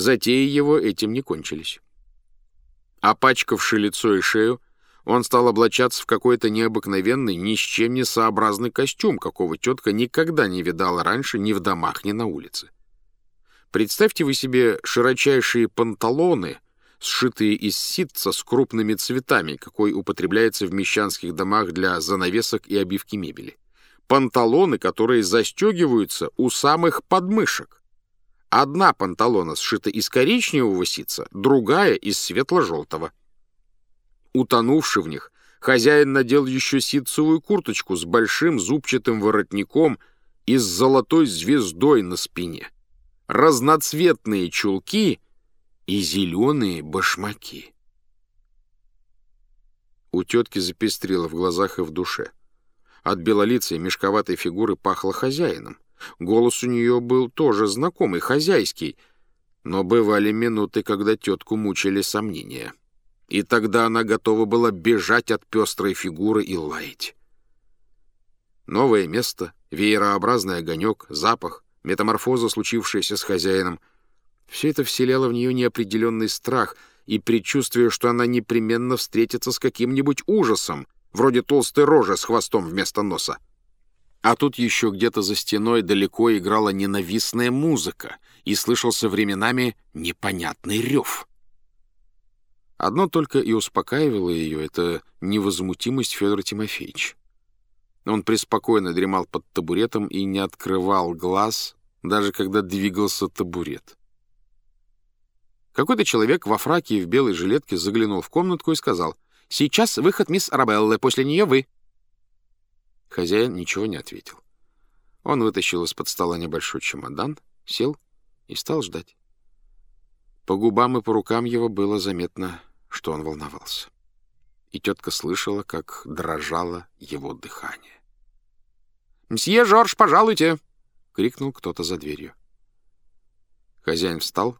Затеи его этим не кончились. Опачкавши лицо и шею, он стал облачаться в какой-то необыкновенный, ни с чем не сообразный костюм, какого тетка никогда не видала раньше ни в домах, ни на улице. Представьте вы себе широчайшие панталоны, сшитые из ситца с крупными цветами, какой употребляется в мещанских домах для занавесок и обивки мебели. Панталоны, которые застегиваются у самых подмышек. Одна панталона сшита из коричневого ситца, другая — из светло-желтого. Утонувший в них, хозяин надел еще ситцевую курточку с большим зубчатым воротником и с золотой звездой на спине, разноцветные чулки и зеленые башмаки. У тетки запестрило в глазах и в душе. От белолицей мешковатой фигуры пахло хозяином. Голос у нее был тоже знакомый, хозяйский, но бывали минуты, когда тетку мучили сомнения и тогда она готова была бежать от пестрой фигуры и лаять. Новое место, веерообразный огонек, запах, метаморфоза, случившаяся с хозяином — все это вселяло в нее неопределенный страх и предчувствие, что она непременно встретится с каким-нибудь ужасом, вроде толстой рожи с хвостом вместо носа. А тут еще где-то за стеной далеко играла ненавистная музыка, и слышался временами непонятный рев. Одно только и успокаивало ее — это невозмутимость Федора Тимофеевича. Он преспокойно дремал под табуретом и не открывал глаз, даже когда двигался табурет. Какой-то человек во фраке и в белой жилетке заглянул в комнатку и сказал, «Сейчас выход мисс Арабеллы, после нее вы». Хозяин ничего не ответил. Он вытащил из-под стола небольшой чемодан, сел и стал ждать. По губам и по рукам его было заметно что он волновался. И тетка слышала, как дрожало его дыхание. «Мсье Жорж, пожалуйте!» — крикнул кто-то за дверью. Хозяин встал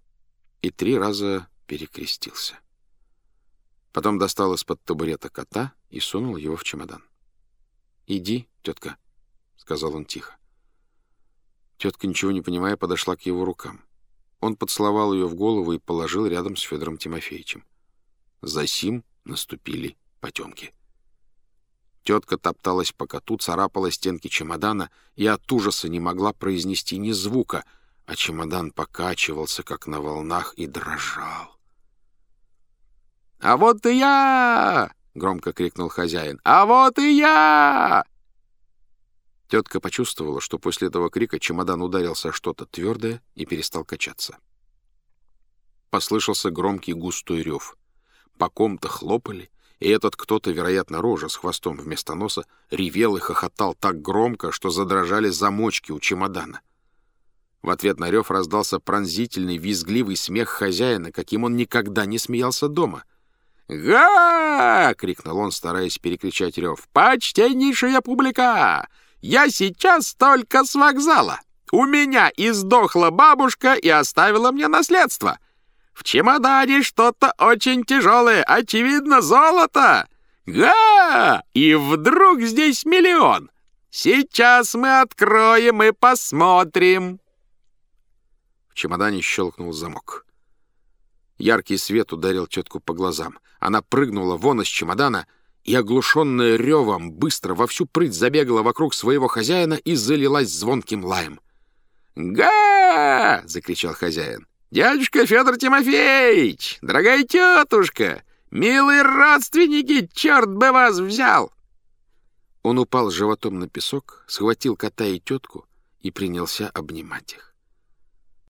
и три раза перекрестился. Потом достал из-под табурета кота и сунул его в чемодан. «Иди, тетка», — сказал он тихо. Тетка, ничего не понимая, подошла к его рукам. Он поцеловал ее в голову и положил рядом с Федором Тимофеевичем. Засим наступили потемки. Тетка топталась по коту, царапала стенки чемодана и от ужаса не могла произнести ни звука, а чемодан покачивался, как на волнах, и дрожал. «А вот и я!» — громко крикнул хозяин. «А вот и я!» Тетка почувствовала, что после этого крика чемодан ударился что-то твердое и перестал качаться. Послышался громкий густой рев по ком-то хлопали, и этот кто-то, вероятно, рожа с хвостом вместо носа, ревел и хохотал так громко, что задрожали замочки у чемодана. В ответ на рев раздался пронзительный, визгливый смех хозяина, каким он никогда не смеялся дома. «Га!» — крикнул он, стараясь перекричать рев. «Почтеннейшая публика! Я сейчас только с вокзала! У меня издохла бабушка и оставила мне наследство!» В чемодане что-то очень тяжелое, очевидно, золото. Га! И вдруг здесь миллион. Сейчас мы откроем и посмотрим. В чемодане щелкнул замок. Яркий свет ударил тетку по глазам. Она прыгнула вон из чемодана и, оглушенная ревом, быстро во всю прыть забегала вокруг своего хозяина и залилась звонким лаем. «Га!» — закричал хозяин. «Дядюшка Федор Тимофеевич! Дорогая тетушка! Милые родственники, черт бы вас взял!» Он упал животом на песок, схватил кота и тетку и принялся обнимать их.